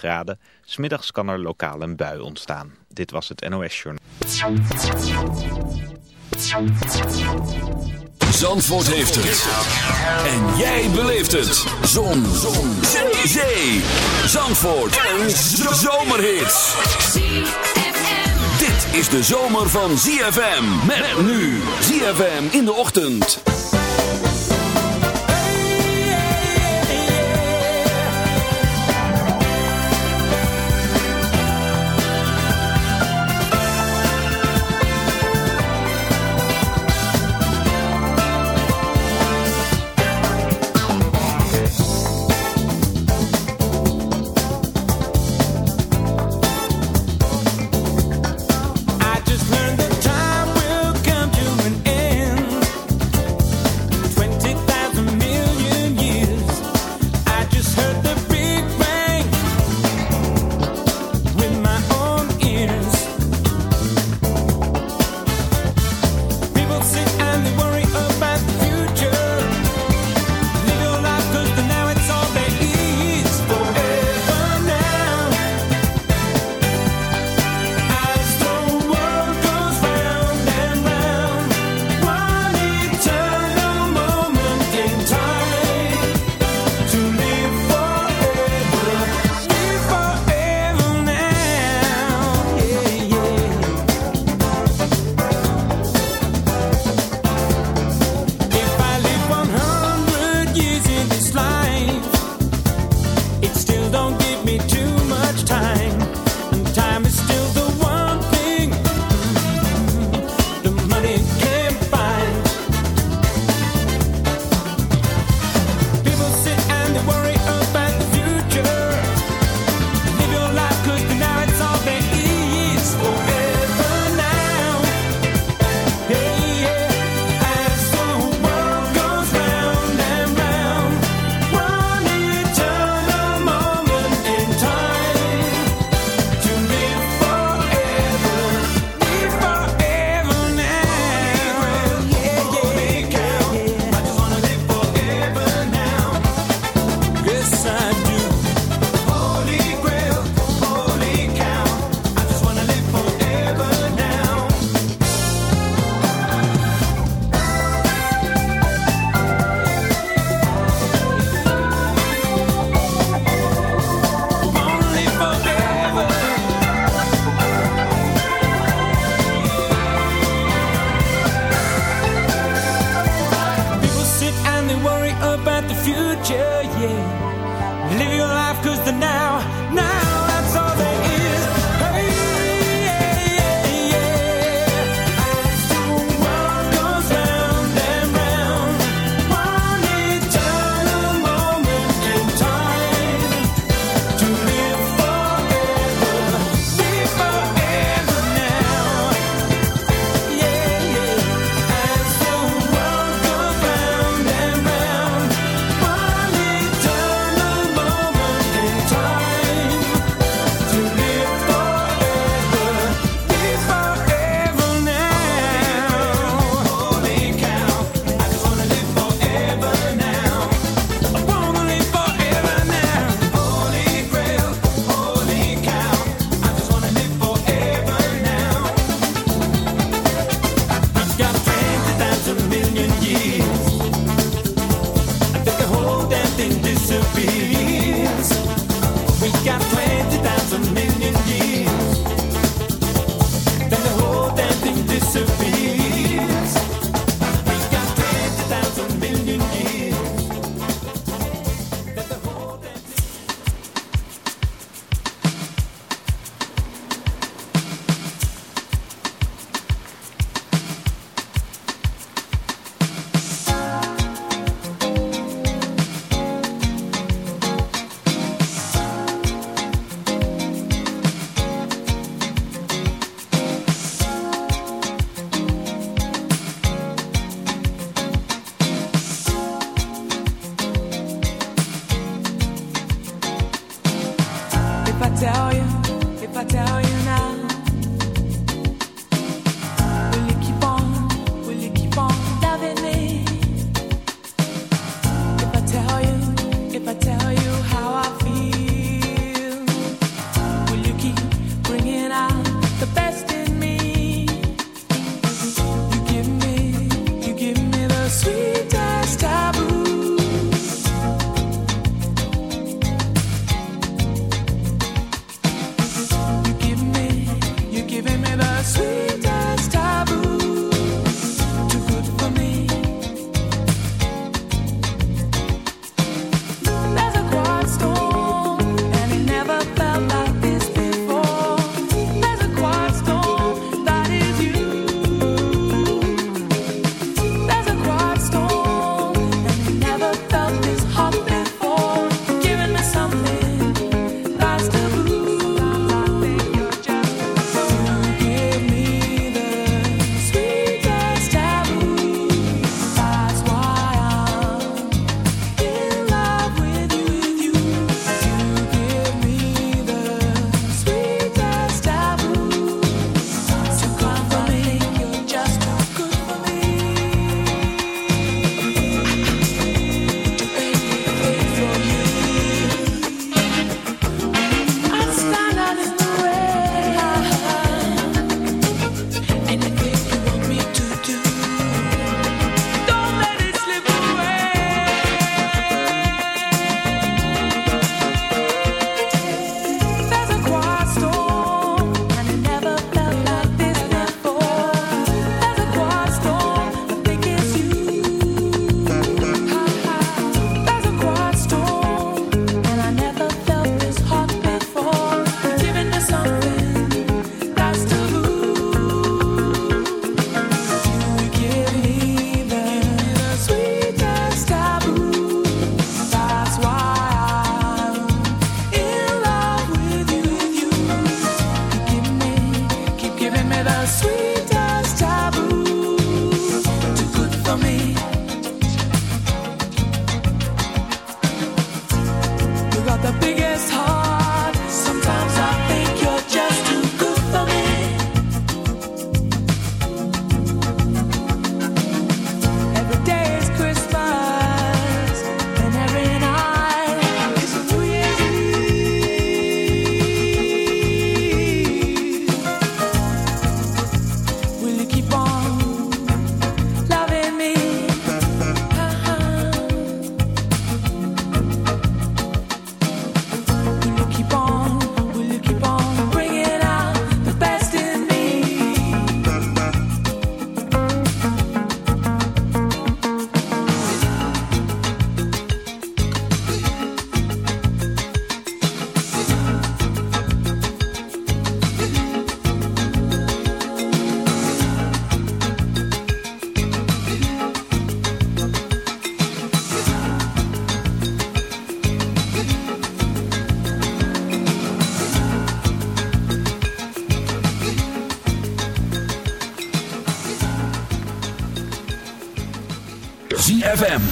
graden. Smiddags kan er lokaal een bui ontstaan. Dit was het NOS Journal. Zandvoort heeft het. En jij beleeft het. Zon. Zon. Zee. Zandvoort. Een zomerhit. Dit is de zomer van ZFM. Met nu. ZFM in de ochtend.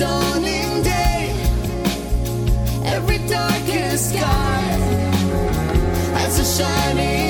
dawning day, every darkest sky has a shining.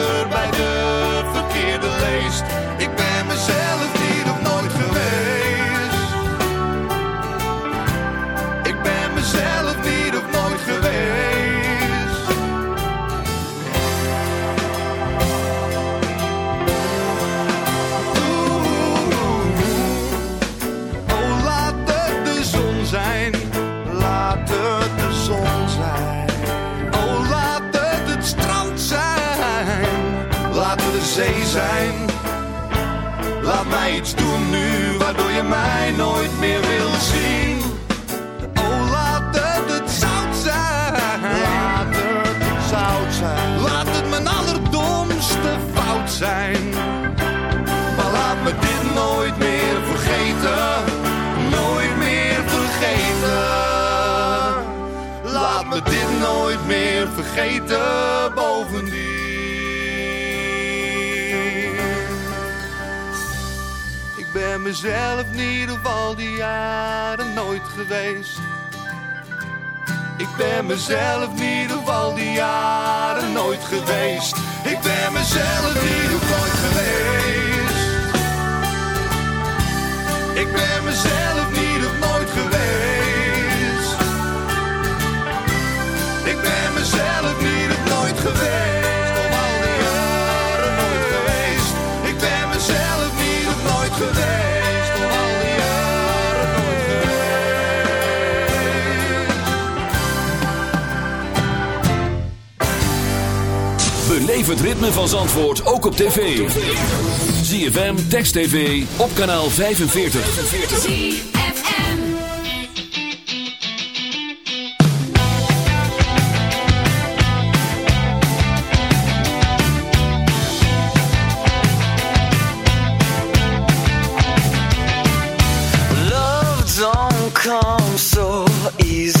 me dit nooit meer vergeten bovendien. Ik ben mezelf niet op al die jaren nooit geweest. Ik ben mezelf niet op al die jaren nooit geweest. Ik ben mezelf niet op nooit geweest. Ik ben zelf hier het nooit geweest. Om al die jaren nooit geweest. Ik ben mezelf hier het nooit geweest. Om al die jaren nooit ritme van Zandvoort ook op tv. ZFM, Text TV, op kanaal 45. Come so easily.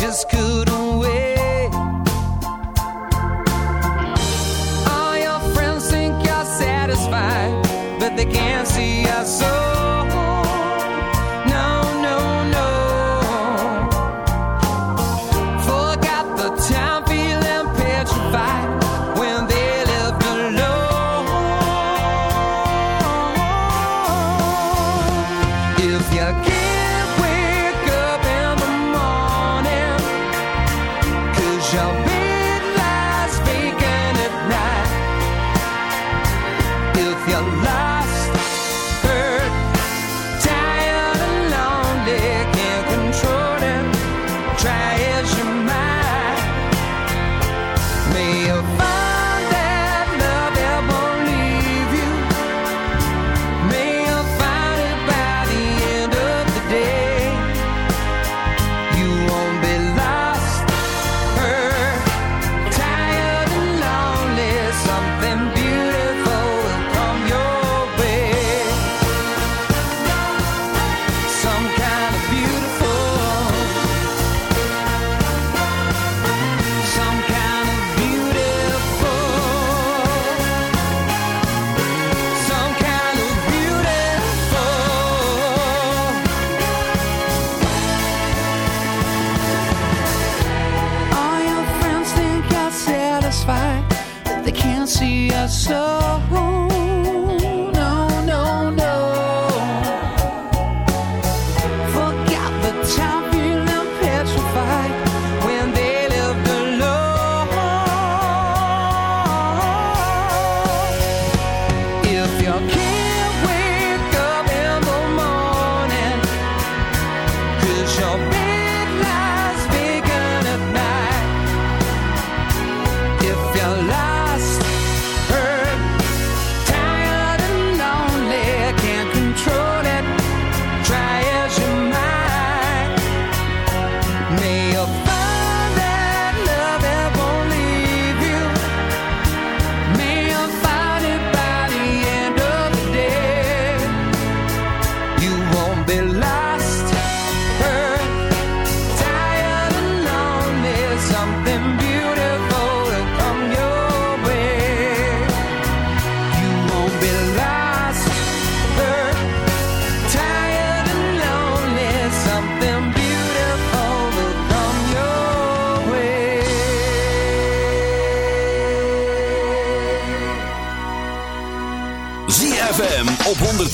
just couldn't wait. All your friends think you're satisfied, but they can't see us. so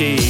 she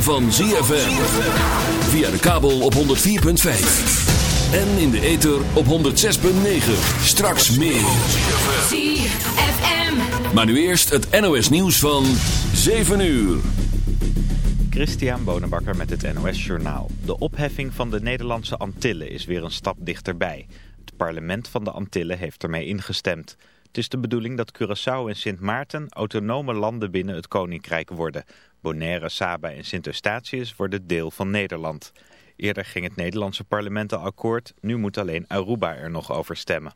van ZFM. Via de kabel op 104.5. En in de ether op 106.9. Straks meer. ZFM. Maar nu eerst het NOS nieuws van 7 uur. Christian Bonenbakker met het NOS Journaal. De opheffing van de Nederlandse Antillen is weer een stap dichterbij. Het parlement van de Antillen heeft ermee ingestemd. Het is de bedoeling dat Curaçao en Sint Maarten autonome landen binnen het Koninkrijk worden. Bonaire, Saba en Sint-Eustatius worden deel van Nederland. Eerder ging het Nederlandse parlement al akkoord, nu moet alleen Aruba er nog over stemmen.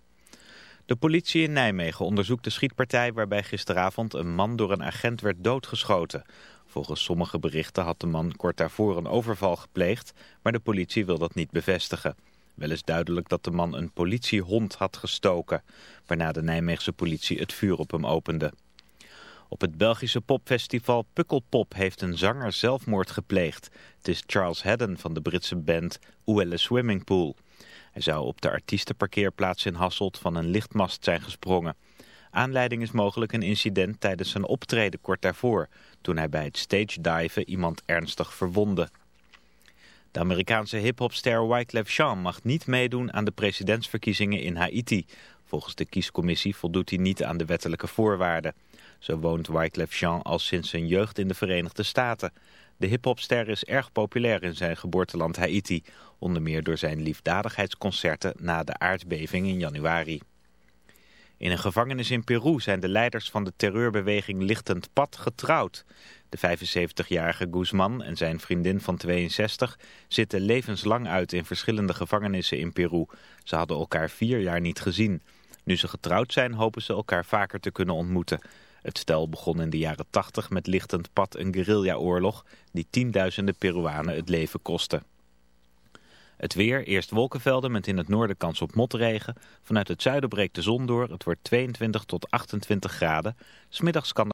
De politie in Nijmegen onderzoekt de schietpartij waarbij gisteravond een man door een agent werd doodgeschoten. Volgens sommige berichten had de man kort daarvoor een overval gepleegd, maar de politie wil dat niet bevestigen. Wel is duidelijk dat de man een politiehond had gestoken, waarna de Nijmeegse politie het vuur op hem opende. Op het Belgische popfestival Pukkelpop heeft een zanger zelfmoord gepleegd. Het is Charles Haddon van de Britse band Oelle Swimming Pool. Hij zou op de artiestenparkeerplaats in Hasselt van een lichtmast zijn gesprongen. Aanleiding is mogelijk een incident tijdens zijn optreden kort daarvoor, toen hij bij het stage diven iemand ernstig verwondde. De Amerikaanse hiphopster Wyclef Jean mag niet meedoen aan de presidentsverkiezingen in Haiti. Volgens de kiescommissie voldoet hij niet aan de wettelijke voorwaarden. Zo woont Wyclef Jean al sinds zijn jeugd in de Verenigde Staten. De hiphopster is erg populair in zijn geboorteland Haiti, onder meer door zijn liefdadigheidsconcerten na de aardbeving in januari. In een gevangenis in Peru zijn de leiders van de terreurbeweging Lichtend Pad getrouwd. De 75-jarige Guzman en zijn vriendin van 62 zitten levenslang uit in verschillende gevangenissen in Peru. Ze hadden elkaar vier jaar niet gezien. Nu ze getrouwd zijn hopen ze elkaar vaker te kunnen ontmoeten. Het stel begon in de jaren 80 met Lichtend Pad een guerrillaoorlog die tienduizenden Peruanen het leven kostte. Het weer, eerst wolkenvelden met in het noorden kans op motregen. Vanuit het zuiden breekt de zon door. Het wordt 22 tot 28 graden. Smiddags kan